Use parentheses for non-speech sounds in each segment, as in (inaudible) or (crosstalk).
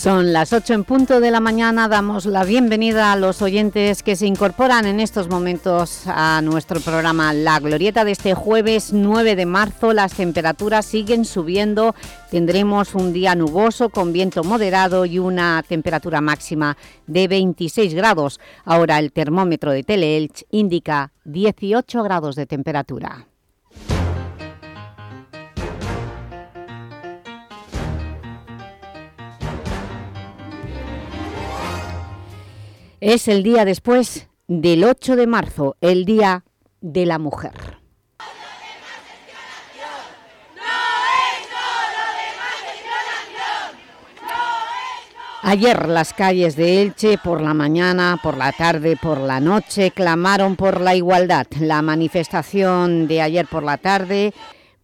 Son las 8 en punto de la mañana, damos la bienvenida a los oyentes que se incorporan en estos momentos a nuestro programa La Glorieta de este jueves 9 de marzo. Las temperaturas siguen subiendo, tendremos un día nuboso con viento moderado y una temperatura máxima de 26 grados. Ahora el termómetro de Teleelch indica 18 grados de temperatura. Es el día después del 8 de marzo, el Día de la Mujer. Ayer las calles de Elche por la mañana, por la tarde, por la noche clamaron por la igualdad. La manifestación de ayer por la tarde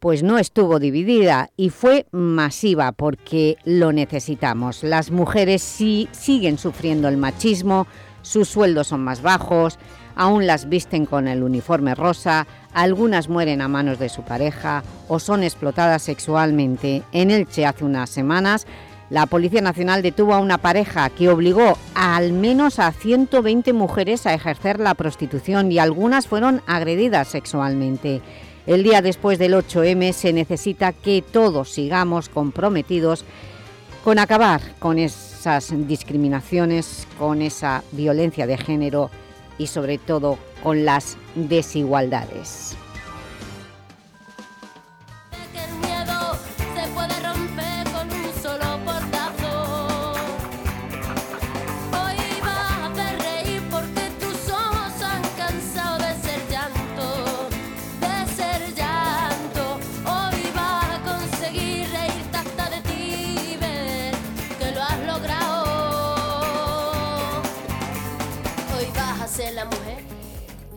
pues no estuvo dividida y fue masiva porque lo necesitamos. Las mujeres sí siguen sufriendo el machismo, sus sueldos son más bajos, aún las visten con el uniforme rosa, algunas mueren a manos de su pareja o son explotadas sexualmente. En Elche hace unas semanas la Policía Nacional detuvo a una pareja que obligó a al menos a 120 mujeres a ejercer la prostitución y algunas fueron agredidas sexualmente. El día después del 8M se necesita que todos sigamos comprometidos con acabar con esas discriminaciones, con esa violencia de género y sobre todo con las desigualdades.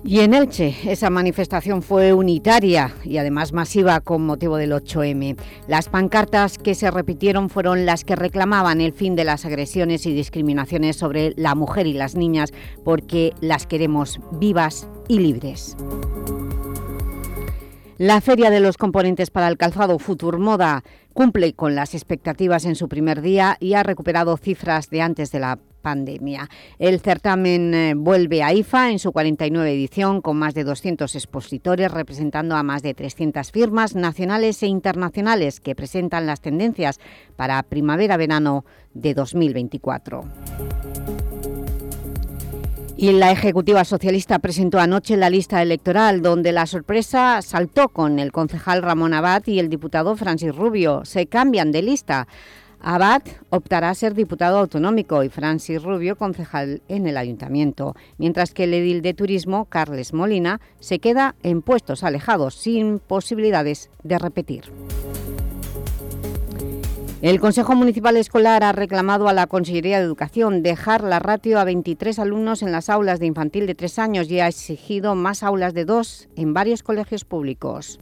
Y en Elche esa manifestación fue unitaria y además masiva con motivo del 8M. Las pancartas que se repitieron fueron las que reclamaban el fin de las agresiones y discriminaciones sobre la mujer y las niñas porque las queremos vivas y libres. La Feria de los Componentes para el Calzado Futur Moda cumple con las expectativas en su primer día y ha recuperado cifras de antes de la pandemia. El certamen eh, vuelve a IFA en su 49 edición con más de 200 expositores representando a más de 300 firmas nacionales e internacionales que presentan las tendencias para primavera-verano de 2024. Y la Ejecutiva Socialista presentó anoche la lista electoral, donde la sorpresa saltó con el concejal Ramón Abad y el diputado Francis Rubio. Se cambian de lista. Abad optará a ser diputado autonómico y Francis Rubio concejal en el Ayuntamiento, mientras que el edil de Turismo, Carles Molina, se queda en puestos alejados, sin posibilidades de repetir. El Consejo Municipal Escolar ha reclamado a la Consellería de Educación dejar la ratio a 23 alumnos en las aulas de infantil de 3 años y ha exigido más aulas de 2 en varios colegios públicos.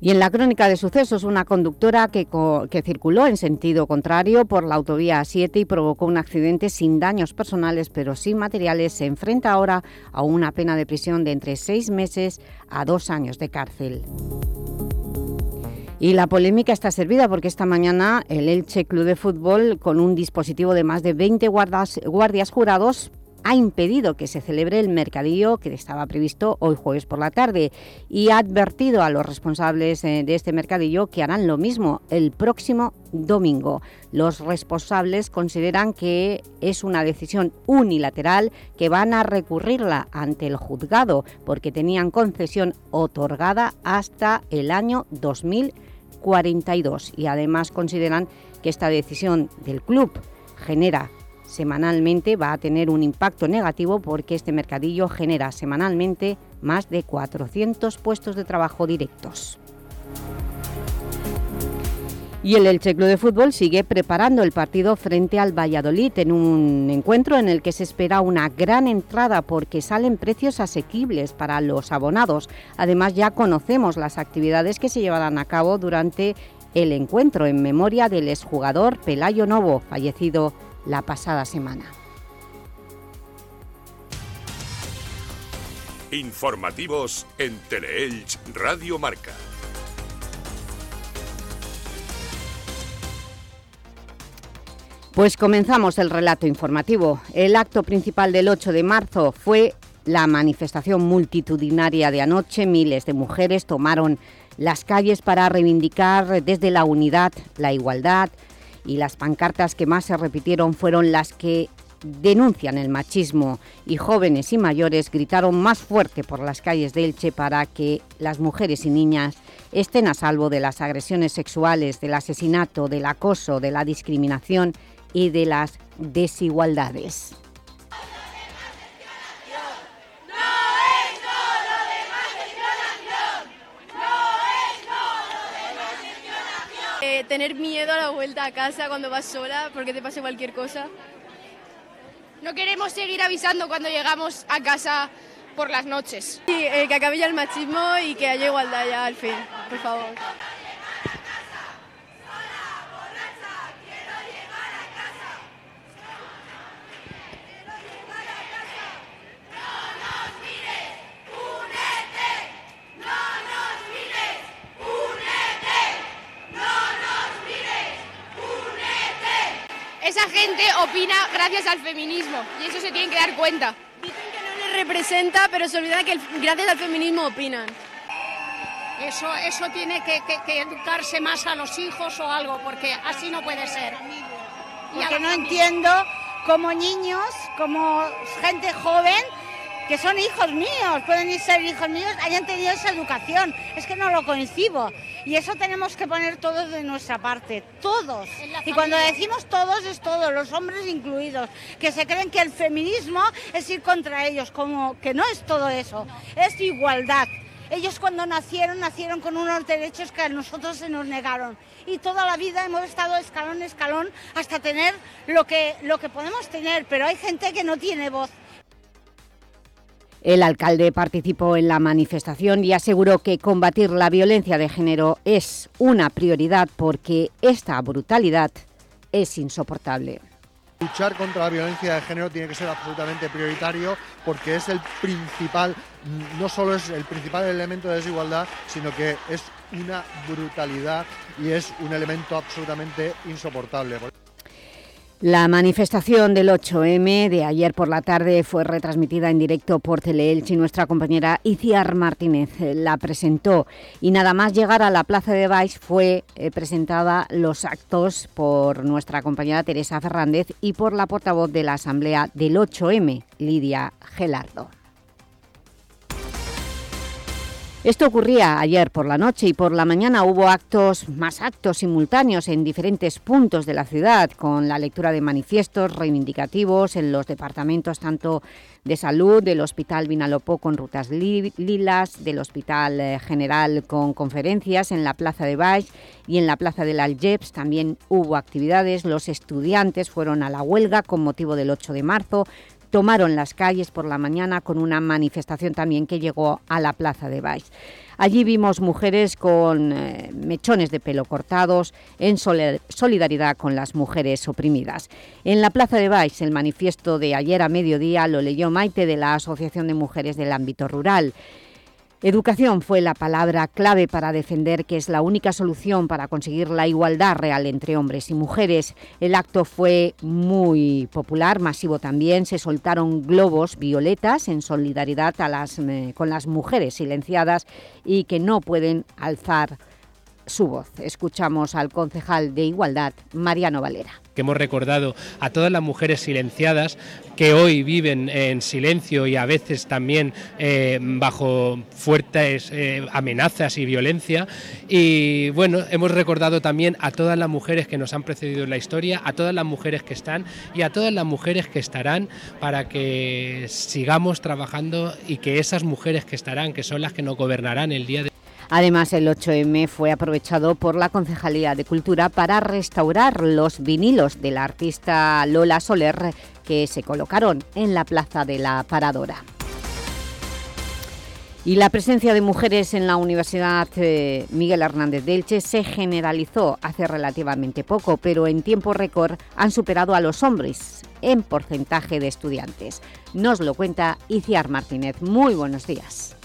Y en la crónica de sucesos, una conductora que, circuló en sentido contrario por la autovía 7 y provocó un accidente sin daños personales pero sin materiales, se enfrenta ahora a una pena de prisión de entre seis meses a dos años de cárcel. Y la polémica está servida porque esta mañana el Elche Club de Fútbol, con un dispositivo de más de 20 guardas, guardias jurados, ha impedido que se celebre el mercadillo que estaba previsto hoy jueves por la tarde y ha advertido a los responsables eh, de este mercadillo que harán lo mismo el próximo domingo. Los responsables consideran que es una decisión unilateral que van a recurrirla ante el juzgado porque tenían concesión otorgada hasta el año 2042 y además consideran que esta decisión del club genera semanalmente va a tener un impacto negativo porque este mercadillo genera semanalmente más de 400 puestos de trabajo directos. Y el Elche Club de Fútbol sigue preparando el partido frente al Valladolid en un encuentro en el que se espera una gran entrada porque salen precios asequibles para los abonados. Además ya conocemos las actividades que se llevarán a cabo durante el encuentro en memoria del exjugador Pelayo Novo, fallecido la pasada semana. Informativos en Teleelch Radio Marca. Pues comenzamos el relato informativo. El acto principal del 8 de marzo fue la manifestación multitudinaria de anoche. Miles de mujeres tomaron las calles para reivindicar desde la unidad, la igualdad y las pancartas que más se repitieron fueron las que denuncian el machismo y jóvenes y mayores gritaron más fuerte por las calles de Elche para que las mujeres y niñas estén a salvo de las agresiones sexuales, del asesinato, del acoso, de la discriminación y de las desigualdades. Tener miedo a la vuelta a casa cuando vas sola porque te pase cualquier cosa. No queremos seguir avisando cuando llegamos a casa por las noches. Sí, eh, que acabe ya el machismo y que haya igualdad ya al fin, por favor. Esa gente opina gracias al feminismo y eso se tienen que dar cuenta. Dicen que no les representa, pero se olvidan que el- gracias al feminismo opinan. Eso, eso tiene que, que- que educarse más a los hijos o algo, porque así no puede ser. Y a Porque la no entiendo como niños, como gente joven, que son hijos míos, pueden ser hijos míos, hayan tenido esa educación. Es que no lo concibo. Y eso tenemos que poner todos de nuestra parte, todos. Y cuando decimos todos es todos, los hombres incluidos, que se creen que el feminismo es ir contra ellos, como que no es todo eso, es igualdad. Ellos cuando nacieron, nacieron con unos derechos que a nosotros se nos negaron. Y toda la vida hemos estado escalón, escalón, hasta tener lo que, lo que podemos tener. Pero hay gente que no tiene voz. El alcalde participó en la manifestación y aseguró que combatir la violencia de género es una prioridad porque esta brutalidad es insoportable. Luchar contra la violencia de género tiene que ser absolutamente prioritario porque es el principal, no solo es el principal elemento de desigualdad, sino que es una brutalidad y es un elemento absolutamente insoportable. La manifestación del 8M de ayer por la tarde fue retransmitida en directo por Teleelch y nuestra compañera Iciar Martínez eh, la presentó. Y nada más llegar a la Plaza de Baix fue eh, presentada los actos por nuestra compañera Teresa Fernández y por la portavoz de la Asamblea del 8M, Lidia Gelardo. Esto ocurría ayer por la noche y por la mañana hubo actos, más actos simultáneos en diferentes puntos de la ciudad, con la lectura de manifiestos reivindicativos en los departamentos tanto de salud, del Hospital Vinalopó con rutas li- lilas, del Hospital eh, General con conferencias en la Plaza de Baix y en la Plaza del Algeps también hubo actividades. Los estudiantes fueron a la huelga con motivo del 8 de marzo, tomaron las calles por la mañana con una manifestación también que llegó a la Plaza de Baix. Allí vimos mujeres con eh, mechones de pelo cortados en solidaridad con las mujeres oprimidas. En la Plaza de Baix, el manifiesto de ayer a mediodía lo leyó Maite de la Asociación de Mujeres del Ámbito Rural. Educación fue la palabra clave para defender que es la única solución para conseguir la igualdad real entre hombres y mujeres. El acto fue muy popular, masivo también. Se soltaron globos violetas en solidaridad eh, con las mujeres silenciadas y que no pueden alzar su voz. Escuchamos al concejal de Igualdad, Mariano Valera. Que hemos recordado a todas las mujeres silenciadas que hoy viven en silencio y a veces también eh, bajo fuertes eh, amenazas y violencia. Y bueno, hemos recordado también a todas las mujeres que nos han precedido en la historia, a todas las mujeres que están y a todas las mujeres que estarán para que sigamos trabajando y que esas mujeres que estarán, que son las que nos gobernarán el día de Además, el 8M fue aprovechado por la Concejalía de Cultura para restaurar los vinilos de la artista Lola Soler que se colocaron en la Plaza de la Paradora. Y la presencia de mujeres en la Universidad eh, Miguel Hernández de Elche se generalizó hace relativamente poco, pero en tiempo récord han superado a los hombres en porcentaje de estudiantes. Nos lo cuenta Iciar Martínez. Muy buenos días.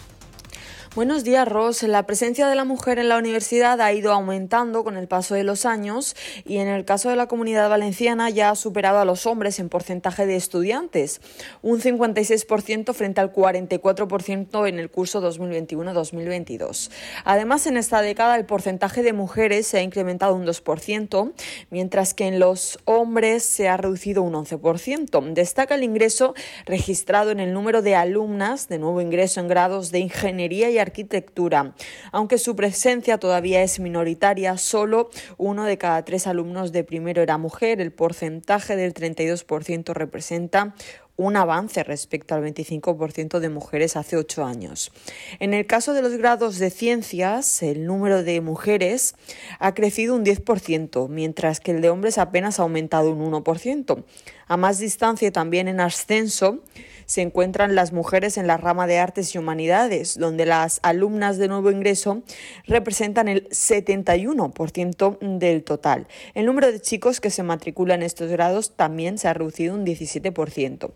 Buenos días, Ros. La presencia de la mujer en la universidad ha ido aumentando con el paso de los años y en el caso de la comunidad valenciana ya ha superado a los hombres en porcentaje de estudiantes, un 56% frente al 44% en el curso 2021-2022. Además, en esta década el porcentaje de mujeres se ha incrementado un 2%, mientras que en los hombres se ha reducido un 11%. Destaca el ingreso registrado en el número de alumnas de nuevo ingreso en grados de ingeniería y arquitectura. Aunque su presencia todavía es minoritaria, solo uno de cada tres alumnos de primero era mujer. El porcentaje del 32% representa un avance respecto al 25% de mujeres hace ocho años. En el caso de los grados de ciencias, el número de mujeres ha crecido un 10%, mientras que el de hombres apenas ha aumentado un 1%. A más distancia, también en ascenso, se encuentran las mujeres en la rama de artes y humanidades, donde las alumnas de nuevo ingreso representan el 71% del total. El número de chicos que se matriculan en estos grados también se ha reducido un 17%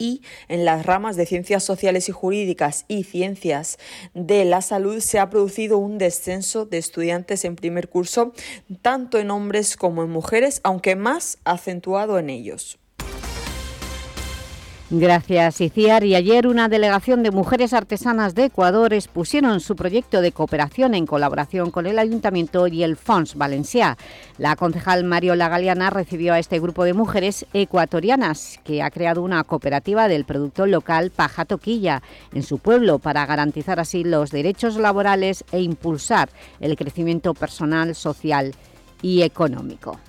y en las ramas de ciencias sociales y jurídicas y ciencias de la salud se ha producido un descenso de estudiantes en primer curso, tanto en hombres como en mujeres, aunque más acentuado en ellos. Gracias, Iciar. Y ayer una delegación de mujeres artesanas de Ecuador expusieron su proyecto de cooperación en colaboración con el Ayuntamiento y el Fons Valencià. La concejal Mariola Galeana recibió a este grupo de mujeres ecuatorianas que ha creado una cooperativa del producto local Paja Toquilla en su pueblo para garantizar así los derechos laborales e impulsar el crecimiento personal, social y económico.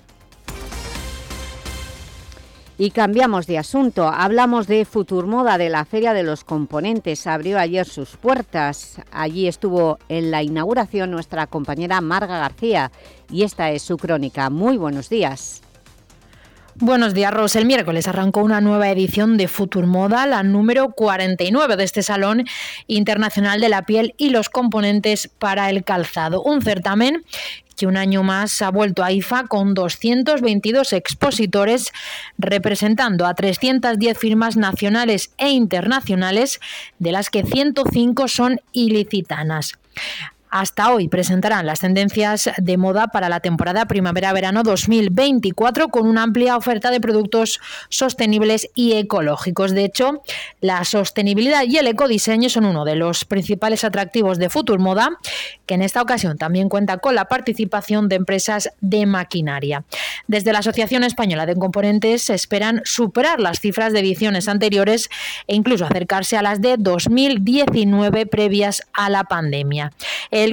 Y cambiamos de asunto. Hablamos de Futurmoda, de la Feria de los Componentes. Abrió ayer sus puertas. Allí estuvo en la inauguración nuestra compañera Marga García. Y esta es su crónica. Muy buenos días. Buenos días, Ros. El miércoles arrancó una nueva edición de Futurmoda, la número 49 de este Salón Internacional de la Piel y los Componentes para el Calzado. Un certamen un año más ha vuelto a IFA con 222 expositores representando a 310 firmas nacionales e internacionales, de las que 105 son ilicitanas. Hasta hoy presentarán las tendencias de moda para la temporada primavera-verano 2024 con una amplia oferta de productos sostenibles y ecológicos. De hecho, la sostenibilidad y el ecodiseño son uno de los principales atractivos de Futur Moda, que en esta ocasión también cuenta con la participación de empresas de maquinaria. Desde la Asociación Española de Componentes se esperan superar las cifras de ediciones anteriores e incluso acercarse a las de 2019 previas a la pandemia.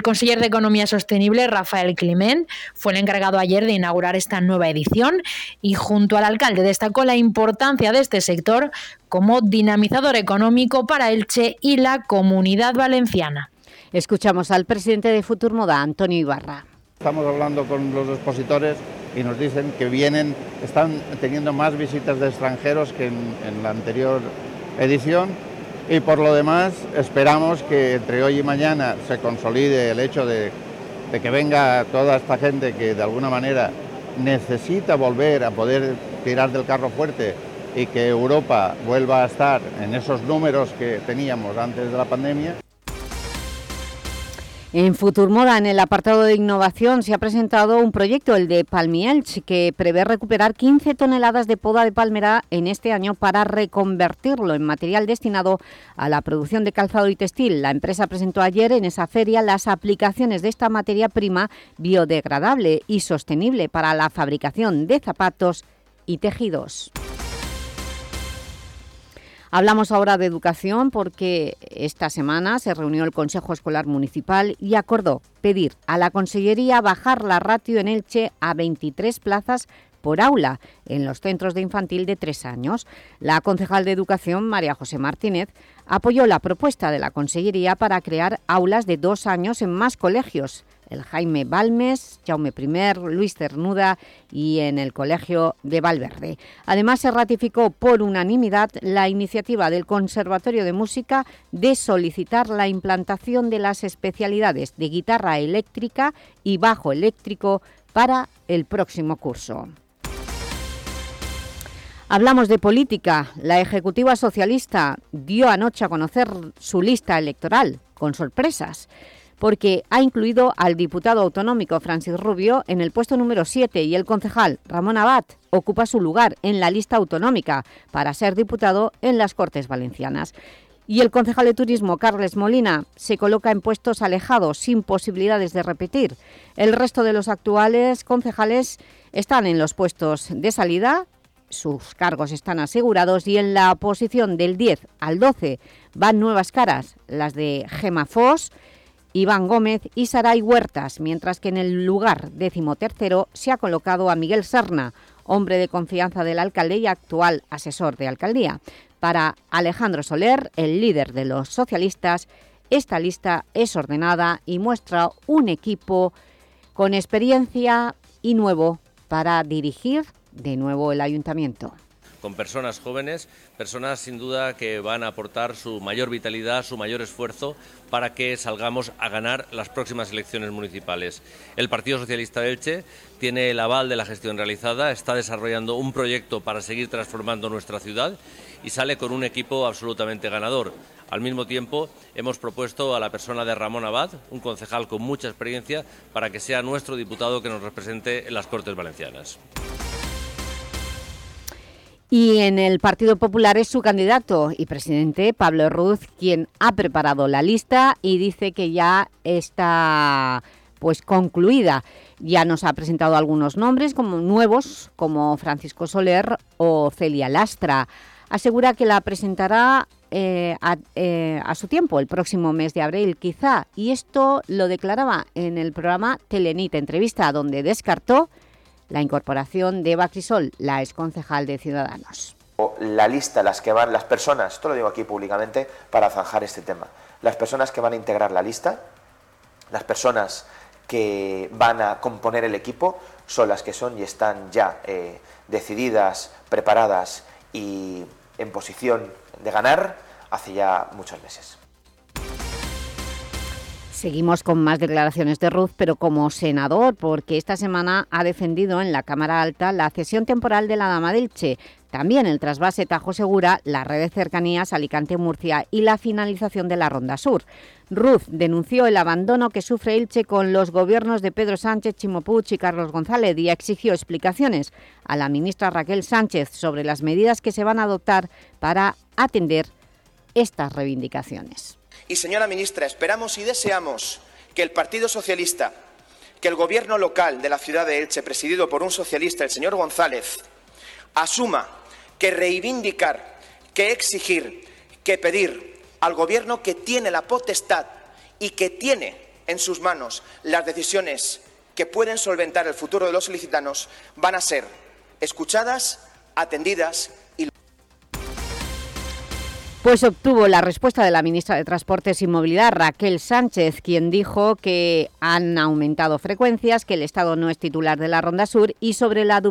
Conseller de Economía Sostenible, Rafael Climent, fue el encargado ayer de inaugurar esta nueva edición y junto al alcalde destacó la importancia de este sector como dinamizador económico para Elche y la comunidad valenciana. Escuchamos al presidente de Futurmoda, Antonio Ibarra. Estamos hablando con los expositores y nos dicen que vienen, están teniendo más visitas de extranjeros que en, en la anterior edición y por lo demás esperamos que entre hoy y mañana se consolide el hecho de, que venga toda esta gente que de alguna manera necesita volver a poder tirar del carro fuerte y que Europa vuelva a estar en esos números que teníamos antes de la pandemia. En Futurmoda, en el apartado de innovación, se ha presentado un proyecto, el de Palmielch, que prevé recuperar 15 toneladas de poda de palmera en este año para reconvertirlo en material destinado a la producción de calzado y textil. La empresa presentó ayer en esa feria las aplicaciones de esta materia prima biodegradable y sostenible para la fabricación de zapatos y tejidos. Hablamos ahora de educación porque esta semana se reunió el Consejo Escolar Municipal y acordó pedir a la Consellería bajar la ratio en Elche a 23 plazas por aula en los centros de infantil de tres años. La concejal de Educación, María José Martínez, apoyó la propuesta de la Consellería para crear aulas de dos años en más colegios el Jaime Balmes, Jaume I, Luis Cernuda y en el Colegio de Valverde. Además, se ratificó por unanimidad la iniciativa del Conservatorio de Música de solicitar la implantación de las especialidades de guitarra eléctrica y bajo eléctrico para el próximo curso. Hablamos de política. La Ejecutiva Socialista dio anoche a conocer su lista electoral, con sorpresas porque ha incluido al diputado autonómico Francis Rubio en el puesto número 7 y el concejal Ramón Abad ocupa su lugar en la lista autonómica para ser diputado en las Cortes Valencianas. Y el concejal de Turismo, Carles Molina, se coloca en puestos alejados, sin posibilidades de repetir. El resto de los actuales concejales están en los puestos de salida, sus cargos están asegurados y en la posición del 10 al 12 van nuevas caras, las de Gema Foss, Iván Gómez y Saray Huertas, mientras que en el lugar decimotercero se ha colocado a Miguel Serna, hombre de confianza del alcalde y actual asesor de alcaldía. Para Alejandro Soler, el líder de los socialistas, esta lista es ordenada y muestra un equipo con experiencia y nuevo para dirigir de nuevo el ayuntamiento con personas jóvenes, personas sin duda que van a aportar su mayor vitalidad, su mayor esfuerzo para que salgamos a ganar las próximas elecciones municipales. El Partido Socialista de Elche tiene el aval de la gestión realizada, está desarrollando un proyecto para seguir transformando nuestra ciudad y sale con un equipo absolutamente ganador. Al mismo tiempo, hemos propuesto a la persona de Ramón Abad, un concejal con mucha experiencia, para que sea nuestro diputado que nos represente en las Cortes Valencianas. Y en el Partido Popular es su candidato y presidente, Pablo Ruz, quien ha preparado la lista y dice que ya está pues concluida. Ya nos ha presentado algunos nombres como nuevos, como Francisco Soler o Celia Lastra. Asegura que la presentará eh, a, eh, a, su tiempo, el próximo mes de abril quizá, y esto lo declaraba en el programa Telenit Entrevista, donde descartó la incorporación de Eva Crisol, la exconcejal de Ciudadanos. La lista, las que van, las personas, esto lo digo aquí públicamente para zanjar este tema, las personas que van a integrar la lista, las personas que van a componer el equipo son las que son y están ya eh, decididas, preparadas y en posición de ganar hace ya muchos meses. Seguimos con más declaraciones de Ruth, pero como senador, porque esta semana ha defendido en la Cámara Alta la cesión temporal de la Dama del Che, también el trasvase Tajo Segura, la red de cercanías Alicante-Murcia y la finalización de la Ronda Sur. Ruth denunció el abandono que sufre Elche con los gobiernos de Pedro Sánchez, Chimopuch y Carlos González y exigió explicaciones a la ministra Raquel Sánchez sobre las medidas que se van a adoptar para atender estas reivindicaciones. Y señora ministra, esperamos y deseamos que el Partido Socialista, que el Gobierno local de la ciudad de Elche, presidido por un socialista, el señor González, asuma que reivindicar, que exigir, que pedir al Gobierno que tiene la potestad y que tiene en sus manos las decisiones que pueden solventar el futuro de los solicitanos van a ser escuchadas, atendidas pues obtuvo la respuesta de la ministra de Transportes y Movilidad, Raquel Sánchez, quien dijo que han aumentado frecuencias, que el Estado no es titular de la Ronda Sur y sobre la,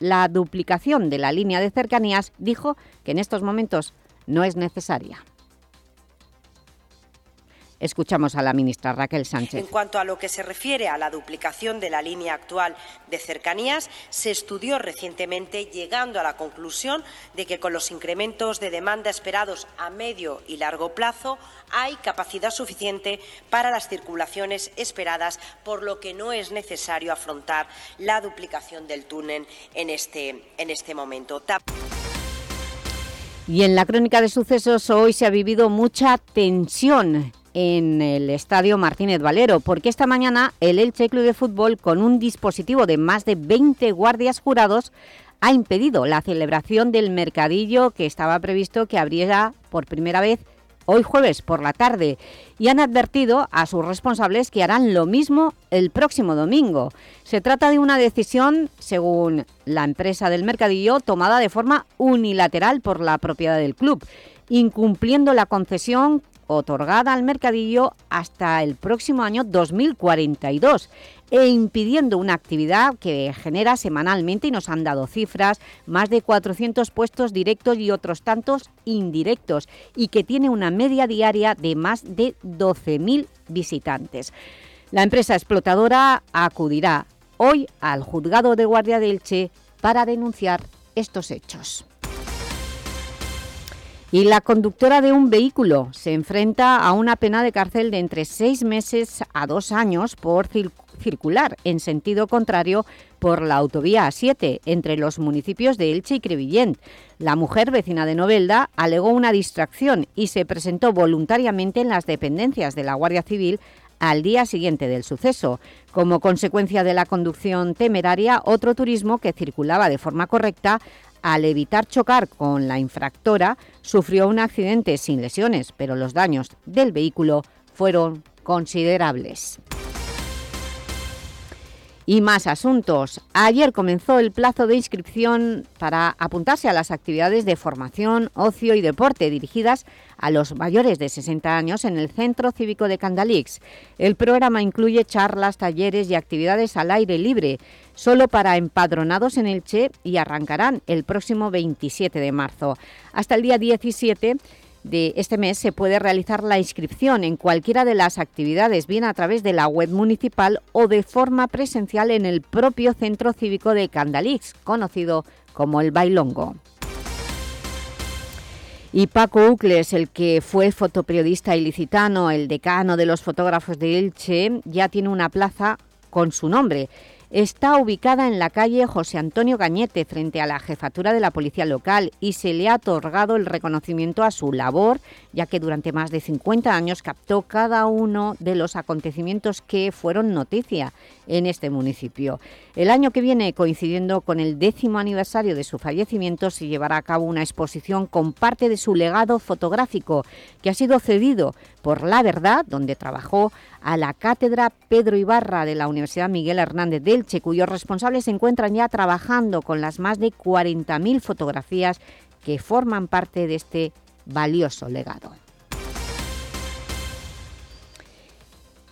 la duplicación de la línea de cercanías dijo que en estos momentos no es necesaria. Escuchamos a la ministra Raquel Sánchez. En cuanto a lo que se refiere a la duplicación de la línea actual de cercanías, se estudió recientemente llegando a la conclusión de que con los incrementos de demanda esperados a medio y largo plazo hay capacidad suficiente para las circulaciones esperadas, por lo que no es necesario afrontar la duplicación del túnel en este, en este momento. Y en la crónica de sucesos hoy se ha vivido mucha tensión en el Estadio Martínez Valero, porque esta mañana el Elche Club de Fútbol, con un dispositivo de más de 20 guardias jurados, ha impedido la celebración del mercadillo que estaba previsto que abriera por primera vez hoy jueves por la tarde y han advertido a sus responsables que harán lo mismo el próximo domingo. Se trata de una decisión, según la empresa del mercadillo, tomada de forma unilateral por la propiedad del club, incumpliendo la concesión otorgada al mercadillo hasta el próximo año 2042 e impidiendo una actividad que genera semanalmente, y nos han dado cifras, más de 400 puestos directos y otros tantos indirectos, y que tiene una media diaria de más de 12.000 visitantes. La empresa explotadora acudirá hoy al juzgado de Guardia de Elche para denunciar estos hechos. Y la conductora de un vehículo se enfrenta a una pena de cárcel de entre seis meses a dos años por circular en sentido contrario por la autovía A7 entre los municipios de Elche y Crevillent. La mujer vecina de Novelda alegó una distracción y se presentó voluntariamente en las dependencias de la Guardia Civil al día siguiente del suceso. Como consecuencia de la conducción temeraria, otro turismo que circulaba de forma correcta al evitar chocar con la infractora, sufrió un accidente sin lesiones, pero los daños del vehículo fueron considerables. Y más asuntos. Ayer comenzó el plazo de inscripción para apuntarse a las actividades de formación, ocio y deporte dirigidas a los mayores de 60 años en el Centro Cívico de Candalix. El programa incluye charlas, talleres y actividades al aire libre, solo para empadronados en el Che y arrancarán el próximo 27 de marzo. Hasta el día 17 de este mes se puede realizar la inscripción en cualquiera de las actividades, bien a través de la web municipal o de forma presencial en el propio Centro Cívico de Candalix, conocido como el Bailongo. Y Paco Ucles, el que fue fotoperiodista ilicitano, el decano de los fotógrafos de Elche, ya tiene una plaza con su nombre está ubicada en la calle José Antonio Gañete, frente a la jefatura de la policía local, y se le ha otorgado el reconocimiento a su labor, ya que durante más de 50 años captó cada uno de los acontecimientos que fueron noticia en este municipio. El año que viene, coincidiendo con el décimo aniversario de su fallecimiento, se llevará a cabo una exposición con parte de su legado fotográfico, que ha sido cedido por La Verdad, donde trabajó a la Cátedra Pedro Ibarra de la Universidad Miguel Hernández de Elche, cuyos responsables se encuentran ya trabajando con las más de 40.000 fotografías que forman parte de este valioso legado.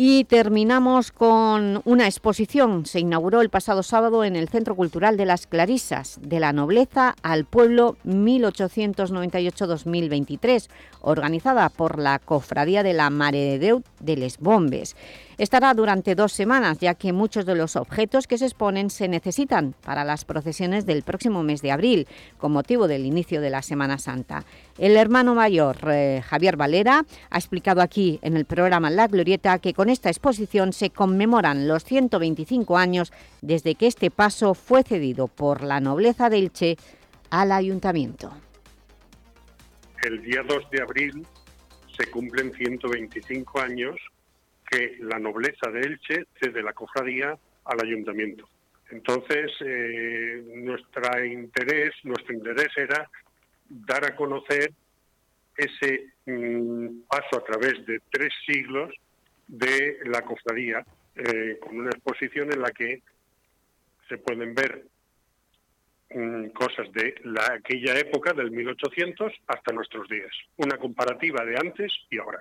Y terminamos con una exposición. Se inauguró el pasado sábado en el Centro Cultural de las Clarisas, de la nobleza al pueblo 1898-2023, organizada por la Cofradía de la Mare de Les Bombes. Estará durante dos semanas, ya que muchos de los objetos que se exponen se necesitan para las procesiones del próximo mes de abril, con motivo del inicio de la Semana Santa. El hermano mayor, eh, Javier Valera, ha explicado aquí en el programa La Glorieta que con esta exposición se conmemoran los 125 años desde que este paso fue cedido por la nobleza del Che al Ayuntamiento. El día 2 de abril se cumplen 125 años que la nobleza de Elche cede la cofradía al ayuntamiento. Entonces, eh, nuestro interés, nuestro interés era dar a conocer ese mm, paso a través de tres siglos de la cofradía, eh, con una exposición en la que se pueden ver mm, cosas de la, aquella época, del 1800, hasta nuestros días. Una comparativa de antes y ahora.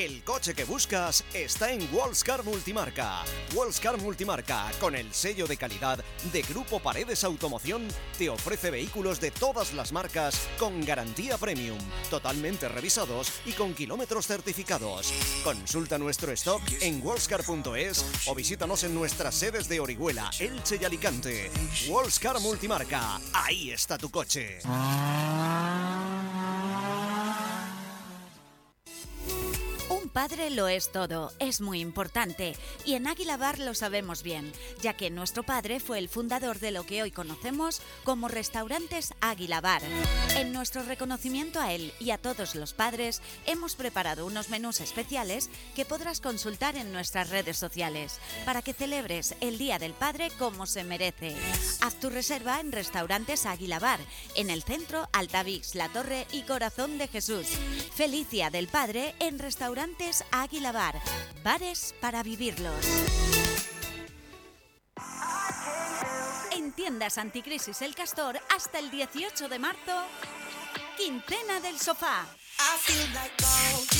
El coche que buscas está en Wallscar Multimarca. Wallscar Multimarca, con el sello de calidad de Grupo Paredes Automoción, te ofrece vehículos de todas las marcas con garantía premium, totalmente revisados y con kilómetros certificados. Consulta nuestro stock en wallscar.es o visítanos en nuestras sedes de Orihuela, Elche y Alicante. Wallscar Multimarca, ahí está tu coche. Padre lo es todo, es muy importante y en Águila Bar lo sabemos bien, ya que nuestro padre fue el fundador de lo que hoy conocemos como Restaurantes Águila Bar. En nuestro reconocimiento a él y a todos los padres, hemos preparado unos menús especiales que podrás consultar en nuestras redes sociales para que celebres el Día del Padre como se merece. Haz tu reserva en Restaurantes Águila Bar, en el centro Altavix, La Torre y Corazón de Jesús. Feliz Día del Padre en Restaurantes Águila Bar, bares para vivirlos. En tiendas Anticrisis El Castor hasta el 18 de marzo, quincena del sofá.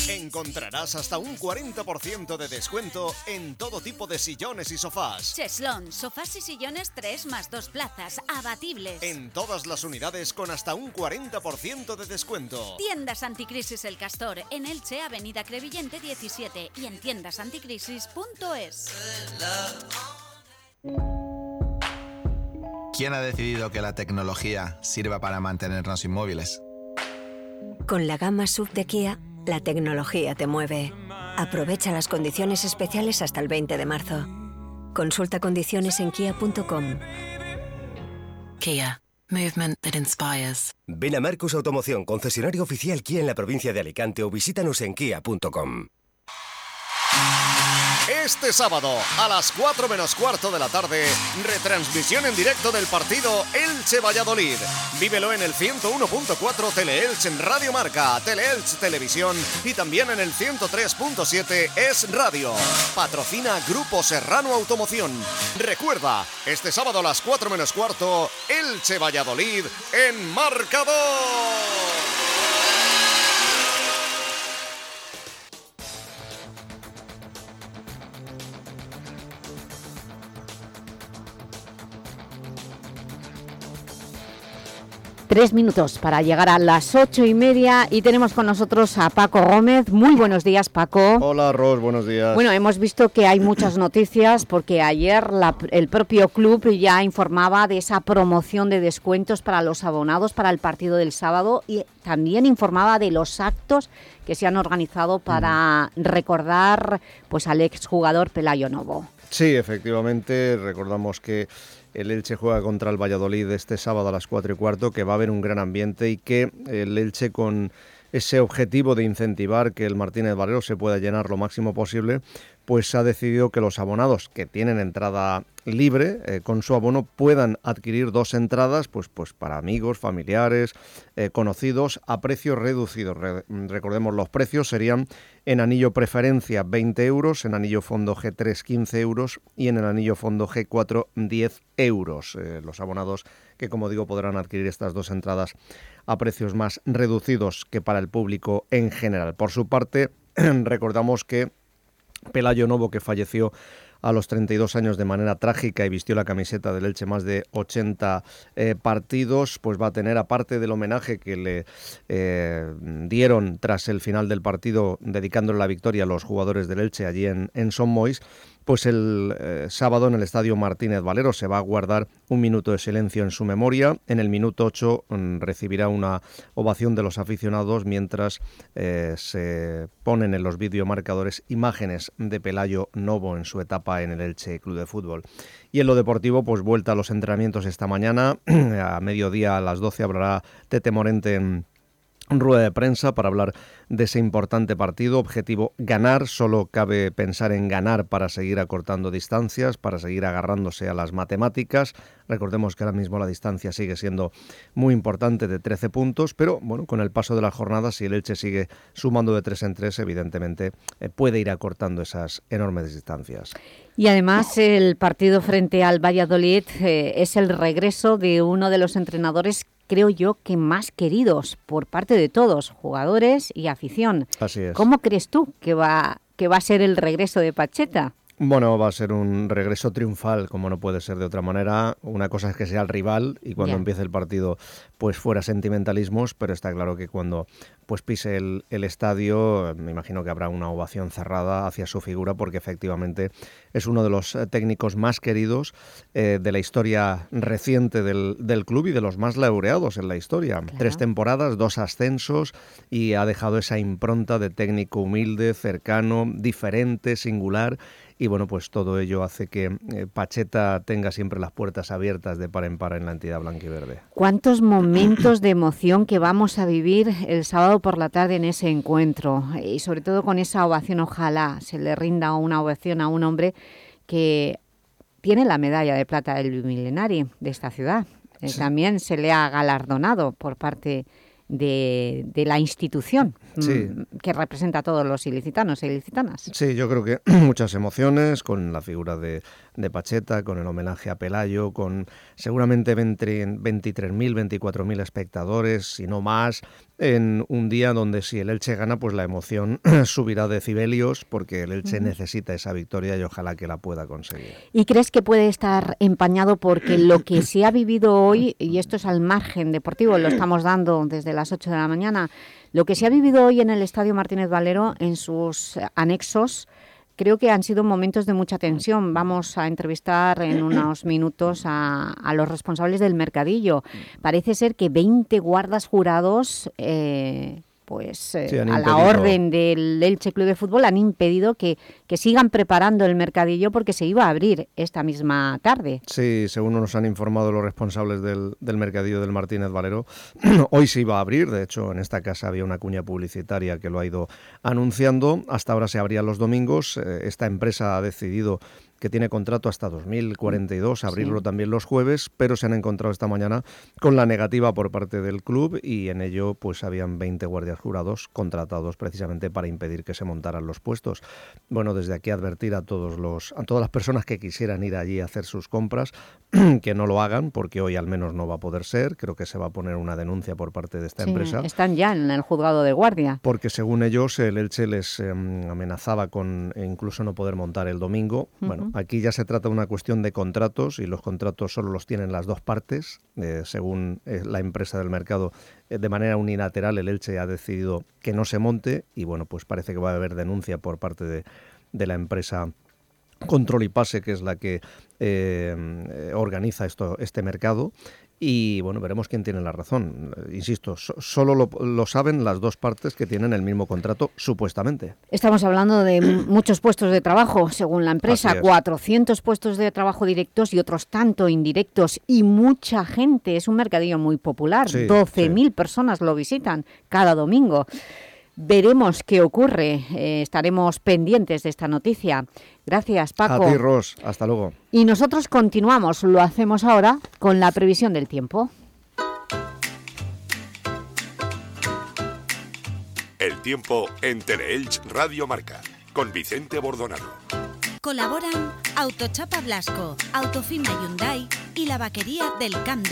Encontrarás hasta un 40% de descuento en todo tipo de sillones y sofás. Cheslón, sofás y sillones 3 más 2 plazas, abatibles. En todas las unidades con hasta un 40% de descuento. Tiendas Anticrisis El Castor, en Elche, Avenida Crevillente 17 y en tiendasanticrisis.es. ¿Quién ha decidido que la tecnología sirva para mantenernos inmóviles? Con la gama SUV de Kia, la tecnología te mueve. Aprovecha las condiciones especiales hasta el 20 de marzo. Consulta condiciones en kia.com. Kia. Movement that inspires. Ven a Marcos Automoción, concesionario oficial Kia en la provincia de Alicante o visítanos en kia.com. Este sábado, a las 4 menos cuarto de la tarde, retransmisión en directo del partido Elche-Valladolid. Vívelo en el 101.4 Teleelch en Radio Marca, Teleelch Televisión y también en el 103.7 Es Radio. Patrocina Grupo Serrano Automoción. Recuerda, este sábado a las 4 menos cuarto, Elche-Valladolid en marcador. Tres minutos para llegar a las ocho y media y tenemos con nosotros a Paco Gómez. Muy buenos días, Paco. Hola, Ros, buenos días. Bueno, hemos visto que hay muchas noticias porque ayer la, el propio club ya informaba de esa promoción de descuentos para los abonados para el partido del sábado y también informaba de los actos que se han organizado para mm. recordar pues, al exjugador Pelayo Novo. Sí, efectivamente, recordamos que el Elche juega contra el Valladolid este sábado a las 4 y cuarto, que va a haber un gran ambiente y que el Elche con ese objetivo de incentivar que el Martínez Valero se pueda llenar lo máximo posible, pues ha decidido que los abonados que tienen entrada libre eh, con su abono puedan adquirir dos entradas pues, pues para amigos, familiares, eh, conocidos a precios reducidos. recordemos los precios serían en anillo preferencia 20 euros, en anillo fondo G3 15 euros y en el anillo fondo G4 10 euros. Eh, los abonados que como digo podrán adquirir estas dos entradas a precios más reducidos que para el público en general. Por su parte, (clears throat) recordamos que Pelayo Novo, que falleció a los 32 años de manera trágica y vistió la camiseta del Elche más de 80 eh, partidos, pues va a tener, aparte del homenaje que le eh, dieron tras el final del partido, dedicándole la victoria a los jugadores del Elche allí en, en pues el eh, sábado en el Estadio Martínez Valero se va a guardar un minuto de silencio en su memoria. En el minuto 8 mm, recibirá una ovación de los aficionados mientras eh, se ponen en los videomarcadores imágenes de Pelayo Novo en su etapa en el Elche Club de Fútbol. Y en lo deportivo, pues vuelta a los entrenamientos esta mañana. (clears throat) a mediodía a las 12 hablará Tete Morente en rueda de prensa para hablar de ese importante partido. Objetivo ganar, solo cabe pensar en ganar para seguir acortando distancias, para seguir agarrándose a las matemáticas. Recordemos que ahora mismo la distancia sigue siendo muy importante de 13 puntos, pero bueno, con el paso de la jornada, si el Elche sigue sumando de 3 en 3, evidentemente eh, puede ir acortando esas enormes distancias. Y además el partido frente al Valladolid eh, es el regreso de uno de los entrenadores creo yo, que más queridos por parte de todos, jugadores y afición. Así es. ¿Cómo crees tú que va, que va a ser el regreso de Pacheta? Bueno, va a ser un regreso triunfal, como no puede ser de otra manera. Una cosa es que sea el rival y cuando empiece el partido pues fuera sentimentalismos, pero está claro que cuando pues pise el, estadio, me imagino que habrá una ovación cerrada hacia su figura porque efectivamente es uno de los eh, técnicos más queridos eh, de la historia reciente del, club y de los más laureados en la historia. Tres temporadas, dos ascensos y ha dejado esa impronta de técnico humilde, cercano, diferente, singular y bueno, pues todo ello hace que eh, Pacheta tenga siempre las puertas abiertas de par en par en la entidad blanquiverde. ¿Cuántos momentos de emoción que vamos a vivir el sábado por la tarde en ese encuentro? Y sobre todo con esa ovación, ojalá se le rinda una ovación a un hombre que tiene la medalla de plata del milenario de esta ciudad. Eh, también se le ha galardonado por parte de, de la institución mm, que representa a todos los ilicitanos e ilicitanas. Sí, yo creo que (clears throat) muchas emociones con la figura de, de Pacheta, con el homenaje a Pelayo, con seguramente 23.000, 24.000 espectadores, si no más, en un día donde si el Elche gana, pues la emoción (clears throat) subirá de cibelios, porque el Elche necesita esa victoria y ojalá que la pueda conseguir. ¿Y crees que puede estar empañado porque lo que se ha vivido hoy, y esto es al margen deportivo, lo estamos dando desde las 8 de la mañana, lo que se ha vivido hoy en el Estadio Martínez Valero, en sus anexos, creo que han sido momentos de mucha tensión. Vamos a entrevistar en unos (clears throat) minutos a, los responsables del mercadillo. Parece ser que 20 guardas jurados... Eh, pues eh, a la orden del Elche Club de Fútbol han impedido que, que, sigan preparando el mercadillo porque se iba a abrir esta misma tarde. Sí, según nos han informado los responsables del, del mercadillo del Martínez Valero, (clears throat) hoy se iba a abrir, de hecho en esta casa había una cuña publicitaria que lo ha ido anunciando, hasta ahora se abría los domingos, eh, esta empresa ha decidido que tiene contrato hasta 2042, abrirlo también los jueves, pero se han encontrado esta mañana con la negativa por parte del club y en ello pues habían 20 guardias jurados contratados precisamente para impedir que se montaran los puestos. Bueno, desde aquí advertir a todos los a todas las personas que quisieran ir allí a hacer sus compras (clears throat) que no lo hagan porque hoy al menos no va a poder ser, creo que se va a poner una denuncia por parte de esta empresa. Están ya en el juzgado de guardia. Porque según ellos el Elche les em, amenazaba con incluso no poder montar el domingo. Bueno, Aquí ya se trata de una cuestión de contratos y los contratos solo los tienen las dos partes. Eh, según eh, la empresa del mercado, eh, de manera unilateral el Elche ha decidido que no se monte y bueno, pues parece que va a haber denuncia por parte de, de la empresa Control y Pase, que es la que organiza esto, este mercado y bueno, veremos quién tiene la razón. Insisto, solo lo, saben las dos partes que tienen el mismo contrato, supuestamente. Estamos hablando de (clears throat) muchos puestos de trabajo, según la empresa, 400 puestos de trabajo directos y otros tanto indirectos y mucha gente. Es un mercadillo muy popular, 12.000 personas lo visitan cada domingo. Veremos qué ocurre, eh, estaremos pendientes de esta noticia. Gracias, Paco. A ti, Ros. Hasta luego. Y nosotros continuamos, lo hacemos ahora con la previsión del tiempo. El tiempo en Teleelch Radio Marca, con Vicente Bordonado. Colaboran Autochapa Blasco, Autofima Hyundai y la vaquería del Camp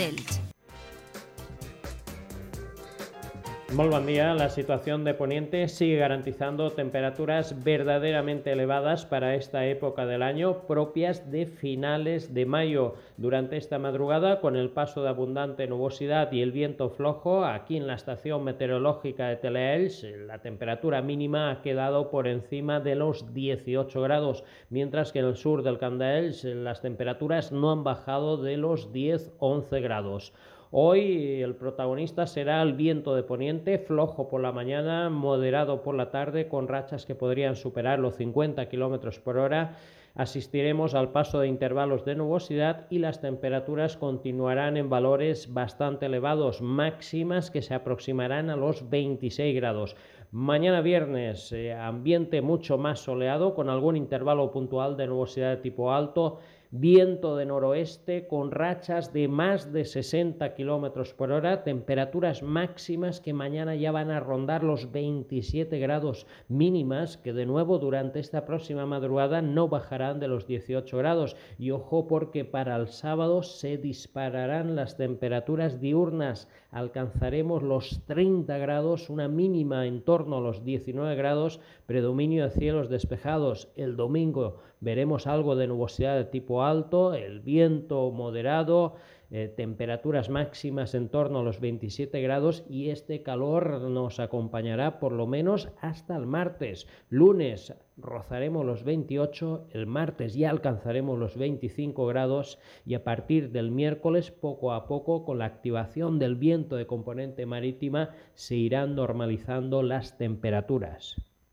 Muy buen día. La situación de Poniente sigue garantizando temperaturas verdaderamente elevadas para esta época del año, propias de finales de mayo. Durante esta madrugada, con el paso de abundante nubosidad y el viento flojo, aquí en la estación meteorológica de Teleelch, la temperatura mínima ha quedado por encima de los 18 grados, mientras que en el sur del Candaels las temperaturas no han bajado de los 10-11 grados. Hoy el protagonista será el viento de poniente, flojo por la mañana, moderado por la tarde, con rachas que podrían superar los 50 km por hora. Asistiremos al paso de intervalos de nubosidad y las temperaturas continuarán en valores bastante elevados, máximas que se aproximarán a los 26 grados. Mañana viernes, eh, ambiente mucho más soleado, con algún intervalo puntual de nubosidad de tipo alto viento de noroeste con rachas de más de 60 kilómetros por hora, temperaturas máximas que mañana ya van a rondar los 27 grados mínimas, que de nuevo durante esta próxima madrugada no bajarán de los 18 grados. Y ojo porque para el sábado se dispararán las temperaturas diurnas, alcanzaremos los 30 grados, una mínima en torno a los 19 grados, predominio de cielos despejados. El domingo veremos algo de nubosidad de tipo alto, el viento moderado, eh, temperaturas máximas en torno a los 27 grados y este calor nos acompañará por lo menos hasta el martes. Lunes rozaremos los 28, el martes ya alcanzaremos los 25 grados y a partir del miércoles poco a poco con la activación del viento de componente marítima se irán normalizando las temperaturas.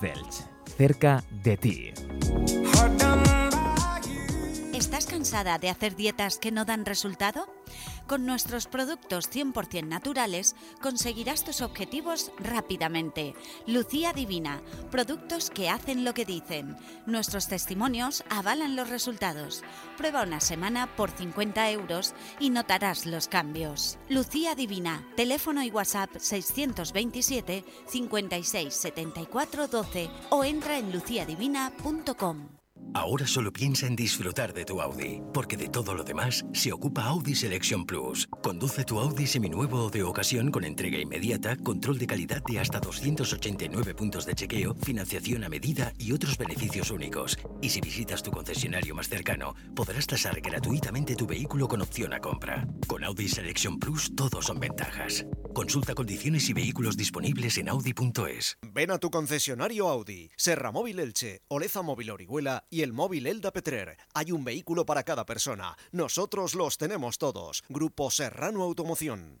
Delch, cerca de ti. ¿Estás cansada de hacer dietas que no dan resultado? Con nuestros productos 100% naturales conseguirás tus objetivos rápidamente. Lucía Divina, productos que hacen lo que dicen. Nuestros testimonios avalan los resultados. Prueba una semana por 50 euros y notarás los cambios. Lucía Divina, teléfono y WhatsApp 627 56 74 12 o entra en luciadivina.com. Ahora solo piensa en disfrutar de tu Audi, porque de todo lo demás se ocupa Audi Selection Plus. Conduce tu Audi seminuevo o de ocasión con entrega inmediata, control de calidad de hasta 289 puntos de chequeo, financiación a medida y otros beneficios únicos. Y si visitas tu concesionario más cercano, podrás tasar gratuitamente tu vehículo con opción a compra. Con Audi Selection Plus todo son ventajas. Consulta condiciones y vehículos disponibles en audi.es. Ven a tu concesionario Audi, Serra Móvil Elche, Oleza Móvil Orihuela y el móvil Elda Petrer. Hay un vehículo para cada persona. Nosotros los tenemos todos. Grupo Serrano Automoción.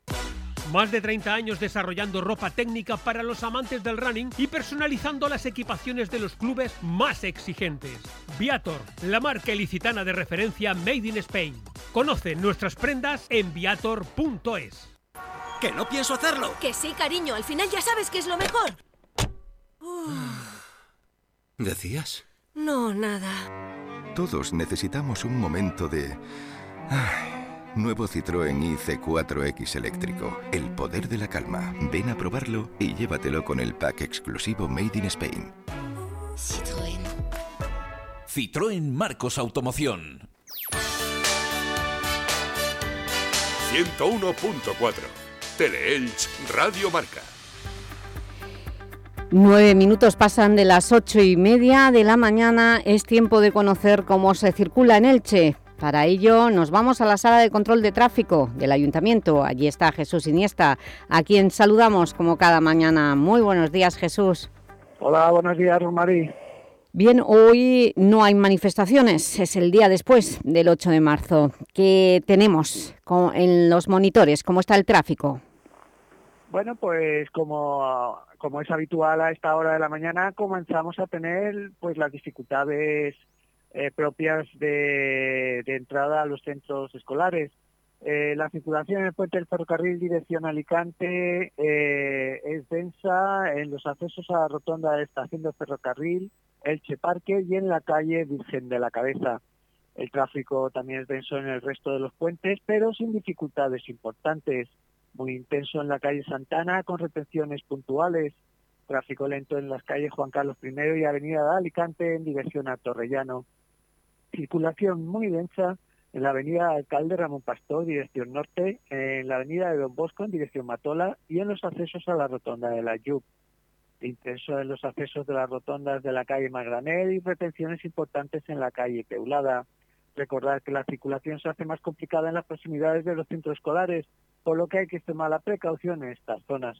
Más de 30 años desarrollando ropa técnica para los amantes del running y personalizando las equipaciones de los clubes más exigentes. Viator, la marca ilicitana de referencia Made in Spain. Conoce nuestras prendas en viator.es. ¡Que no pienso hacerlo! Que sí, cariño, al final ya sabes que es lo mejor. ¿Decías? No, nada. Todos necesitamos un momento de... Ay, Nuevo Citroën IC4X eléctrico. El poder de la calma. Ven a probarlo y llévatelo con el pack exclusivo Made in Spain. Citroën. Citroën Marcos Automoción. 101.4 Teleelch Radio Marca. Nueve minutos pasan de las ocho y media de la mañana. Es tiempo de conocer cómo se circula en Elche. Para ello nos vamos a la sala de control de tráfico del Ayuntamiento. Allí está Jesús Iniesta, a quien saludamos como cada mañana. Muy buenos días, Jesús. Hola, buenos días, Romari. Bien, hoy no hay manifestaciones, es el día después del 8 de marzo. ¿Qué tenemos en los monitores? ¿Cómo está el tráfico? Bueno, pues como, como es habitual a esta hora de la mañana, comenzamos a tener pues las dificultades eh, propias de, entrada a los centros escolares. Eh, la circulación en el puente del ferrocarril dirección Alicante eh, es densa en los accesos a la rotonda de estación del ferrocarril, Elche Parque y en la calle Virgen de la Cabeza. El tráfico también es denso en el resto de los puentes, pero sin dificultades importantes muy intenso en la calle Santana con retenciones puntuales, tráfico lento en las calles Juan Carlos I y Avenida de Alicante en dirección a Torrellano, circulación muy densa en la avenida Alcalde Ramón Pastor, dirección norte, en la avenida de Don Bosco, en dirección Matola, y en los accesos a la rotonda de la Yup. Intenso en los accesos de las rotondas de la calle Magranel y retenciones importantes en la calle Peulada. Recordar que la circulación se hace más complicada en las proximidades de los centros escolares, por lo que hay que tomar la precaución en estas zonas.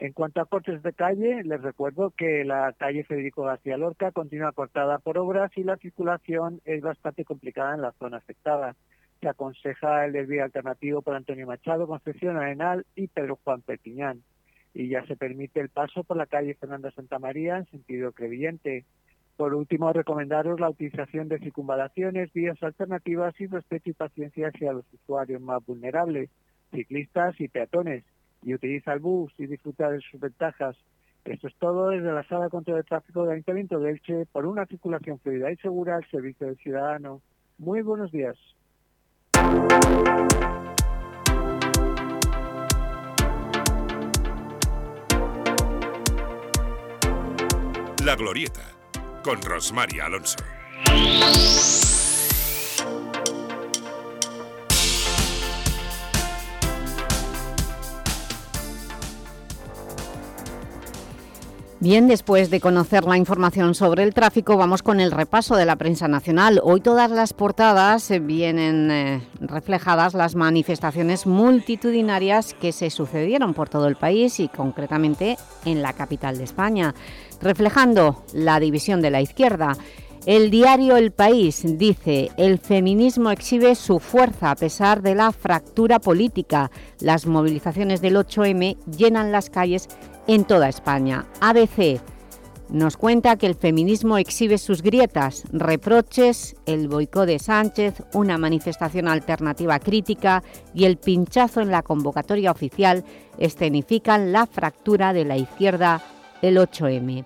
En cuanto a cortes de calle, les recuerdo que la calle Federico García Lorca continúa cortada por obras y la circulación es bastante complicada en la zona afectada. Se aconseja el desvío alternativo por Antonio Machado, Concepción Arenal y Pedro Juan Perpiñán. Y ya se permite el paso por la calle Fernanda Santa María en sentido crevillente. Por último, recomendaros la utilización de circunvalaciones, vías alternativas y respeto y paciencia hacia los usuarios más vulnerables ciclistas y peatones y utiliza el bus y disfruta de sus ventajas. Esto es todo desde la Sala Control de Tráfico del Ayuntamiento de Elche por una circulación fluida y segura al servicio del ciudadano. Muy buenos días. La Glorieta con Rosmaria Alonso. Bien, después de conocer la información sobre el tráfico, vamos con el repaso de la prensa nacional. Hoy todas las portadas eh, vienen eh, reflejadas las manifestaciones multitudinarias que se sucedieron por todo el país y concretamente en la capital de España, reflejando la división de la izquierda. El diario El País dice el feminismo exhibe su fuerza a pesar de la fractura política. Las movilizaciones del 8M llenan las calles en toda España. ABC nos cuenta que el feminismo exhibe sus grietas, reproches, el boicot de Sánchez, una manifestación alternativa crítica y el pinchazo en la convocatoria oficial escenifican la fractura de la izquierda el 8M.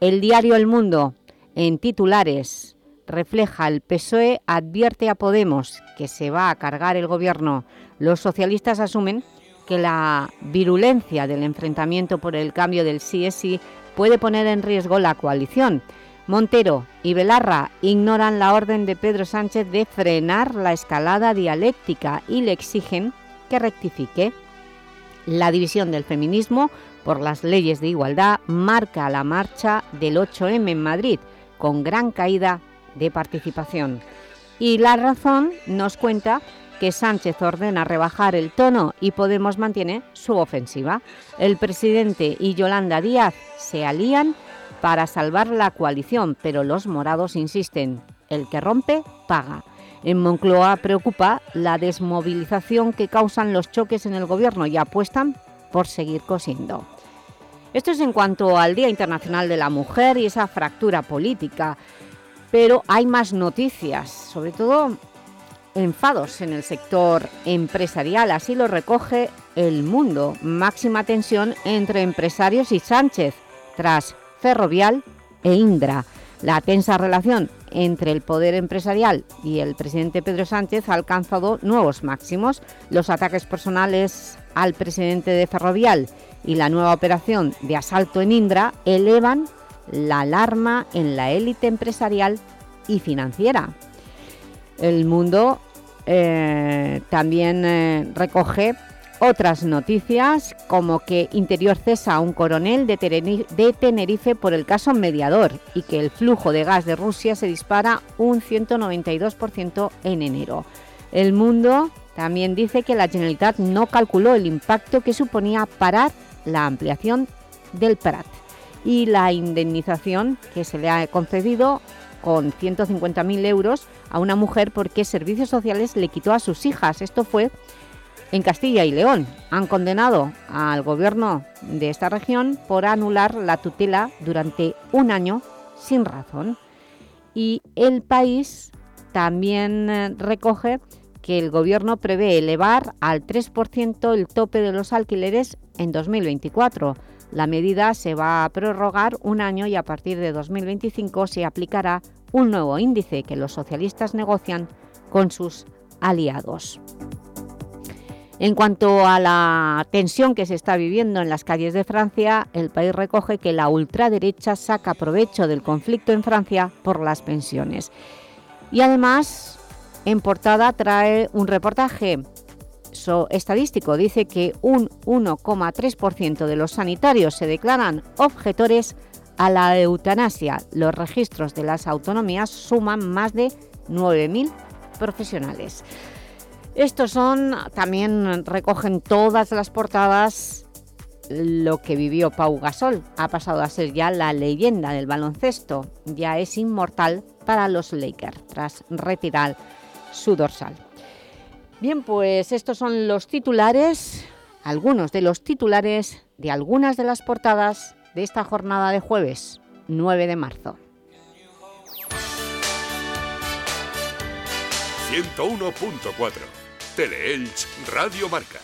El diario El Mundo, en titulares, refleja el PSOE advierte a Podemos que se va a cargar el gobierno. Los socialistas asumen que la virulencia del enfrentamiento por el cambio del sí puede poner en riesgo la coalición. Montero y Belarra ignoran la orden de Pedro Sánchez de frenar la escalada dialéctica y le exigen que rectifique. La división del feminismo por las leyes de igualdad marca la marcha del 8M en Madrid, con gran caída de participación. Y La Razón nos cuenta que Sánchez ordena rebajar el tono y Podemos mantiene su ofensiva. El presidente y Yolanda Díaz se alían para salvar la coalición, pero los morados insisten, el que rompe, paga. En Moncloa preocupa la desmovilización que causan los choques en el Gobierno y apuestan por seguir cosiendo. Esto es en cuanto al Día Internacional de la Mujer y esa fractura política, pero hay más noticias, sobre todo enfados en el sector empresarial, así lo recoge El Mundo. Máxima tensión entre empresarios y Sánchez, tras Ferrovial e Indra. La tensa relación entre el poder empresarial y el presidente Pedro Sánchez ha alcanzado nuevos máximos. Los ataques personales al presidente de Ferrovial y la nueva operación de asalto en Indra elevan la alarma en la élite empresarial y financiera. El Mundo eh, también eh, recoge otras noticias, como que Interior cesa a un coronel de Tenerife por el caso mediador y que el flujo de gas de Rusia se dispara un 192% en enero. El Mundo también dice que la Generalitat no calculó el impacto que suponía parar la ampliación del Prat y la indemnización que se le ha concedido con 150.000 euros a una mujer porque Servicios Sociales le quitó a sus hijas. Esto fue en Castilla y León han condenado al gobierno de esta región por anular la tutela durante un año sin razón. Y el país también eh, recoge que el gobierno prevé elevar al 3% el tope de los alquileres en 2024. La medida se va a prorrogar un año y a partir de 2025 se aplicará un nuevo índice que los socialistas negocian con sus aliados. En cuanto a la tensión que se está viviendo en las calles de Francia, el país recoge que la ultraderecha saca provecho del conflicto en Francia por las pensiones. Y además, en portada trae un reportaje estadístico. Dice que un 1,3% de los sanitarios se declaran objetores a la eutanasia. Los registros de las autonomías suman más de 9.000 profesionales. Estos son, también recogen todas las portadas lo que vivió Pau Gasol. Ha pasado a ser ya la leyenda del baloncesto. Ya es inmortal para los Lakers tras retirar su dorsal. Bien, pues estos son los titulares, algunos de los titulares de algunas de las portadas de esta jornada de jueves 9 de marzo. 101.4 Teleelch Radio Marca.